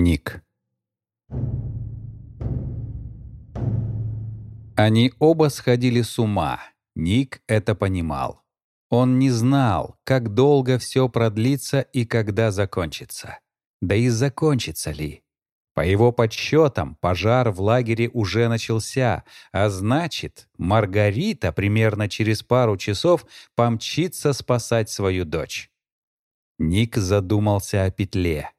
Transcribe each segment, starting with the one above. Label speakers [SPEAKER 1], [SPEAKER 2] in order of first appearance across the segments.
[SPEAKER 1] Ник. Они оба сходили с ума. Ник это понимал. Он не знал, как долго все продлится и когда закончится. Да и закончится ли. По его подсчетам, пожар в лагере уже начался, а значит, Маргарита примерно через пару часов помчится спасать свою дочь. Ник задумался о петле.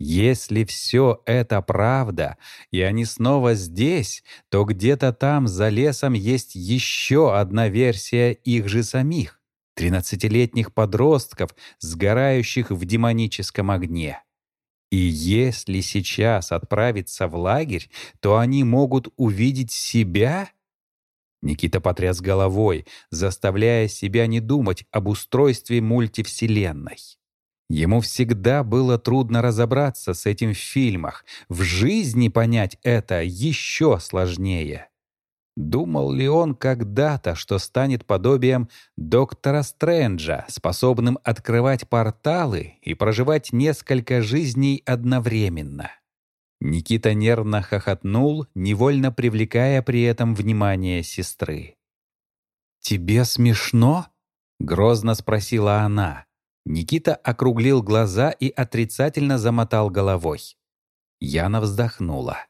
[SPEAKER 1] Если все это правда, и они снова здесь, то где-то там за лесом есть еще одна версия их же самих, тринадцатилетних подростков, сгорающих в демоническом огне. И если сейчас отправиться в лагерь, то они могут увидеть себя? Никита потряс головой, заставляя себя не думать об устройстве мультивселенной. Ему всегда было трудно разобраться с этим в фильмах. В жизни понять это еще сложнее. Думал ли он когда-то, что станет подобием доктора Стрэнджа, способным открывать порталы и проживать несколько жизней одновременно? Никита нервно хохотнул, невольно привлекая при этом внимание сестры. «Тебе смешно?» — грозно спросила она. Никита округлил глаза и отрицательно замотал головой. Яна вздохнула.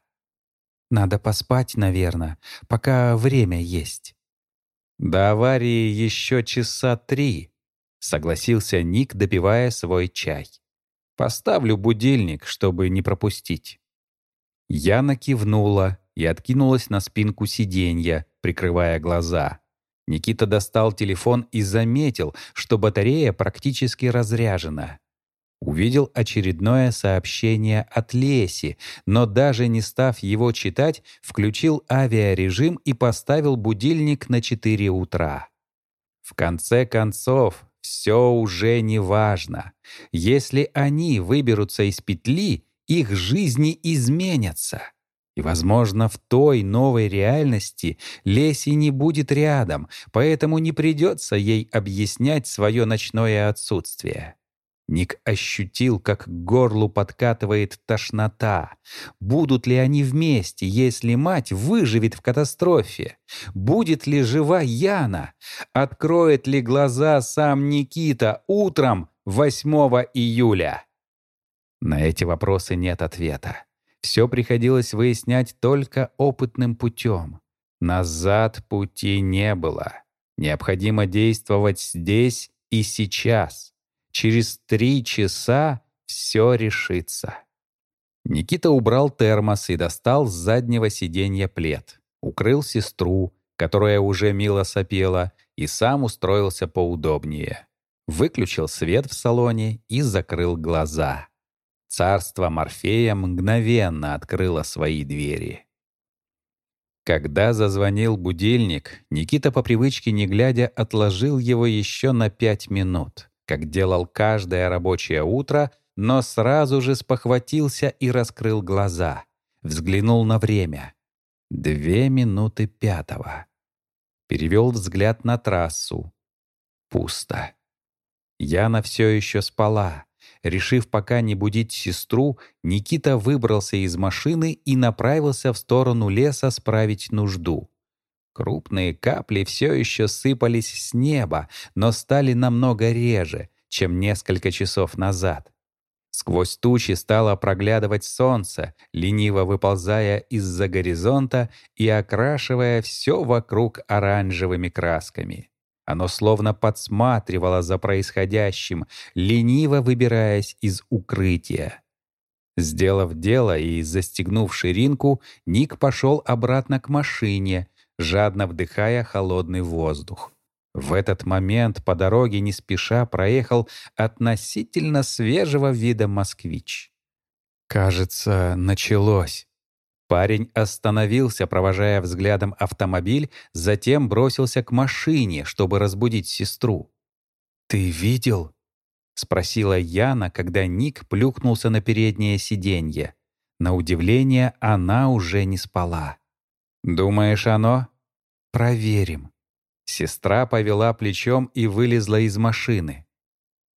[SPEAKER 1] Надо поспать, наверное, пока время есть. До аварии еще часа три, согласился Ник, допивая свой чай. Поставлю будильник, чтобы не пропустить. Яна кивнула и откинулась на спинку сиденья, прикрывая глаза. Никита достал телефон и заметил, что батарея практически разряжена. Увидел очередное сообщение от Леси, но даже не став его читать, включил авиарежим и поставил будильник на 4 утра. В конце концов, все уже не важно. Если они выберутся из петли, их жизни изменятся. И, возможно, в той новой реальности Леси не будет рядом, поэтому не придется ей объяснять свое ночное отсутствие. Ник ощутил, как к горлу подкатывает тошнота. Будут ли они вместе, если мать выживет в катастрофе? Будет ли жива Яна? Откроет ли глаза сам Никита утром 8 июля? На эти вопросы нет ответа. Все приходилось выяснять только опытным путем. Назад пути не было. Необходимо действовать здесь и сейчас. Через три часа все решится. Никита убрал термос и достал с заднего сиденья плед. Укрыл сестру, которая уже мило сопела, и сам устроился поудобнее. Выключил свет в салоне и закрыл глаза. Царство Морфея мгновенно открыло свои двери. Когда зазвонил будильник, Никита по привычке, не глядя, отложил его еще на пять минут как делал каждое рабочее утро, но сразу же спохватился и раскрыл глаза. Взглянул на время. Две минуты пятого. Перевел взгляд на трассу. Пусто. Яна все еще спала. Решив пока не будить сестру, Никита выбрался из машины и направился в сторону леса справить нужду. Крупные капли все еще сыпались с неба, но стали намного реже, чем несколько часов назад. Сквозь тучи стало проглядывать солнце, лениво выползая из-за горизонта и окрашивая все вокруг оранжевыми красками. Оно словно подсматривало за происходящим, лениво выбираясь из укрытия. Сделав дело и застегнув ширинку, Ник пошел обратно к машине, жадно вдыхая холодный воздух. В этот момент по дороге не спеша проехал относительно свежего вида москвич. Кажется, началось. Парень остановился, провожая взглядом автомобиль, затем бросился к машине, чтобы разбудить сестру. «Ты видел?» — спросила Яна, когда Ник плюхнулся на переднее сиденье. На удивление, она уже не спала. «Думаешь, оно?» «Проверим». Сестра повела плечом и вылезла из машины.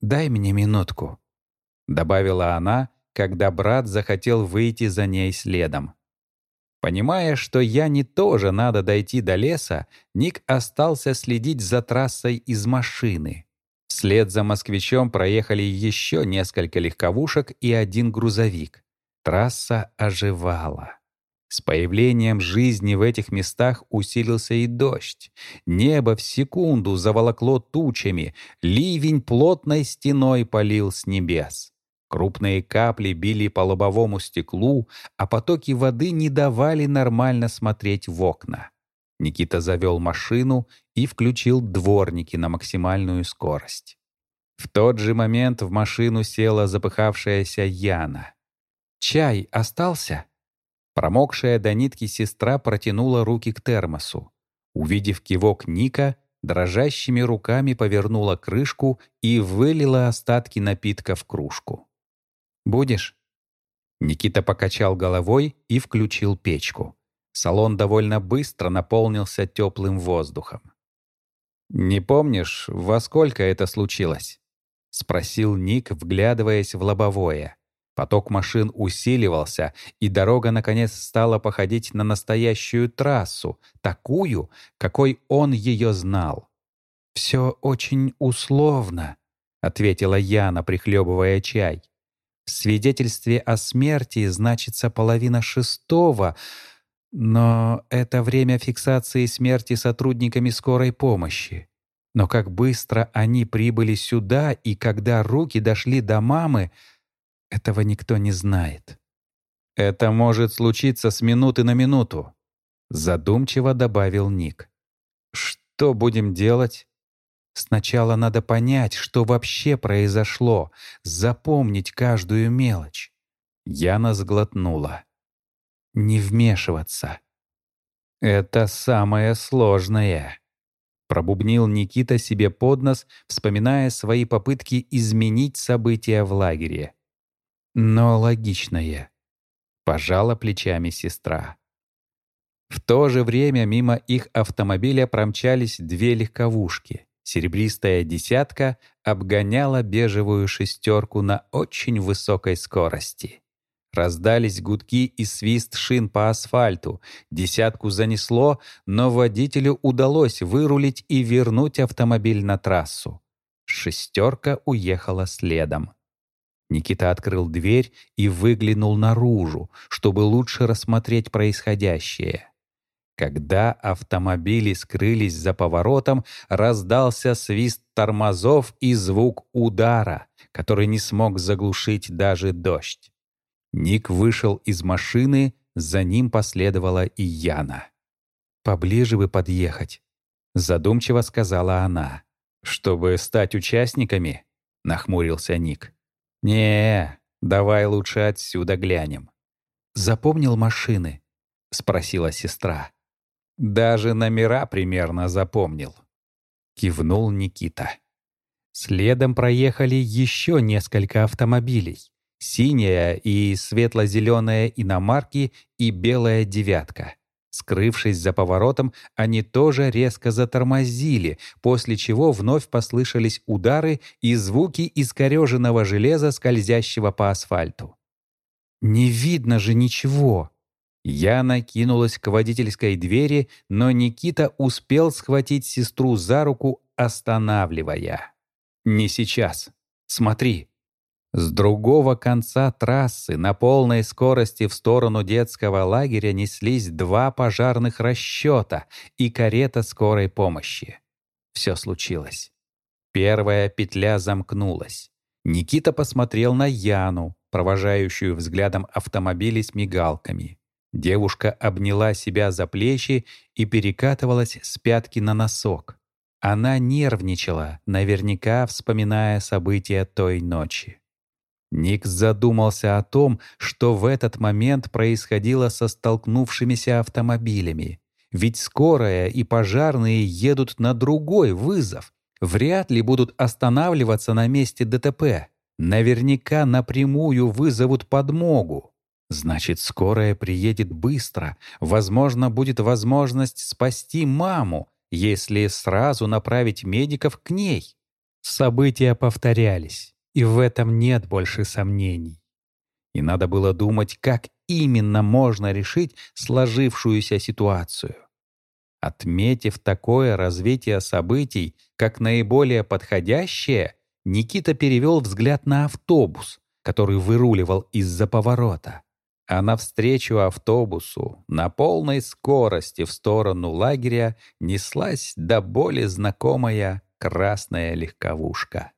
[SPEAKER 1] «Дай мне минутку», — добавила она когда брат захотел выйти за ней следом. Понимая, что Яне тоже надо дойти до леса, Ник остался следить за трассой из машины. Вслед за москвичом проехали еще несколько легковушек и один грузовик. Трасса оживала. С появлением жизни в этих местах усилился и дождь. Небо в секунду заволокло тучами, ливень плотной стеной полил с небес. Крупные капли били по лобовому стеклу, а потоки воды не давали нормально смотреть в окна. Никита завел машину и включил дворники на максимальную скорость. В тот же момент в машину села запыхавшаяся Яна. «Чай остался?» Промокшая до нитки сестра протянула руки к термосу. Увидев кивок Ника, дрожащими руками повернула крышку и вылила остатки напитка в кружку. Будешь?» Никита покачал головой и включил печку. Салон довольно быстро наполнился теплым воздухом. «Не помнишь, во сколько это случилось?» — спросил Ник, вглядываясь в лобовое. Поток машин усиливался, и дорога, наконец, стала походить на настоящую трассу, такую, какой он ее знал. «Все очень условно», — ответила Яна, прихлебывая чай. В свидетельстве о смерти значится половина шестого, но это время фиксации смерти сотрудниками скорой помощи. Но как быстро они прибыли сюда и когда руки дошли до мамы, этого никто не знает. «Это может случиться с минуты на минуту», — задумчиво добавил Ник. «Что будем делать?» Сначала надо понять, что вообще произошло, запомнить каждую мелочь. Яна сглотнула. Не вмешиваться. Это самое сложное. Пробубнил Никита себе под нос, вспоминая свои попытки изменить события в лагере. Но логичное. Пожала плечами сестра. В то же время мимо их автомобиля промчались две легковушки. Серебристая десятка обгоняла бежевую шестерку на очень высокой скорости. Раздались гудки и свист шин по асфальту. Десятку занесло, но водителю удалось вырулить и вернуть автомобиль на трассу. Шестерка уехала следом. Никита открыл дверь и выглянул наружу, чтобы лучше рассмотреть происходящее. Когда автомобили скрылись за поворотом, раздался свист тормозов и звук удара, который не смог заглушить даже дождь. Ник вышел из машины, за ним последовала и Яна. «Поближе бы подъехать», — задумчиво сказала она. «Чтобы стать участниками?» — нахмурился Ник. не давай лучше отсюда глянем». «Запомнил машины?» — спросила сестра. Даже номера примерно запомнил. Кивнул Никита. Следом проехали еще несколько автомобилей. Синяя и светло-зеленая иномарки и белая девятка. Скрывшись за поворотом, они тоже резко затормозили, после чего вновь послышались удары и звуки искореженного железа, скользящего по асфальту. «Не видно же ничего!» Я накинулась к водительской двери, но Никита успел схватить сестру за руку, останавливая. «Не сейчас. Смотри». С другого конца трассы на полной скорости в сторону детского лагеря неслись два пожарных расчета и карета скорой помощи. Все случилось. Первая петля замкнулась. Никита посмотрел на Яну, провожающую взглядом автомобили с мигалками. Девушка обняла себя за плечи и перекатывалась с пятки на носок. Она нервничала, наверняка вспоминая события той ночи. Ник задумался о том, что в этот момент происходило со столкнувшимися автомобилями. Ведь скорая и пожарные едут на другой вызов. Вряд ли будут останавливаться на месте ДТП. Наверняка напрямую вызовут подмогу. Значит, скорая приедет быстро. Возможно, будет возможность спасти маму, если сразу направить медиков к ней. События повторялись, и в этом нет больше сомнений. И надо было думать, как именно можно решить сложившуюся ситуацию. Отметив такое развитие событий как наиболее подходящее, Никита перевел взгляд на автобус, который выруливал из-за поворота. А навстречу автобусу на полной скорости в сторону лагеря неслась до боли знакомая красная легковушка.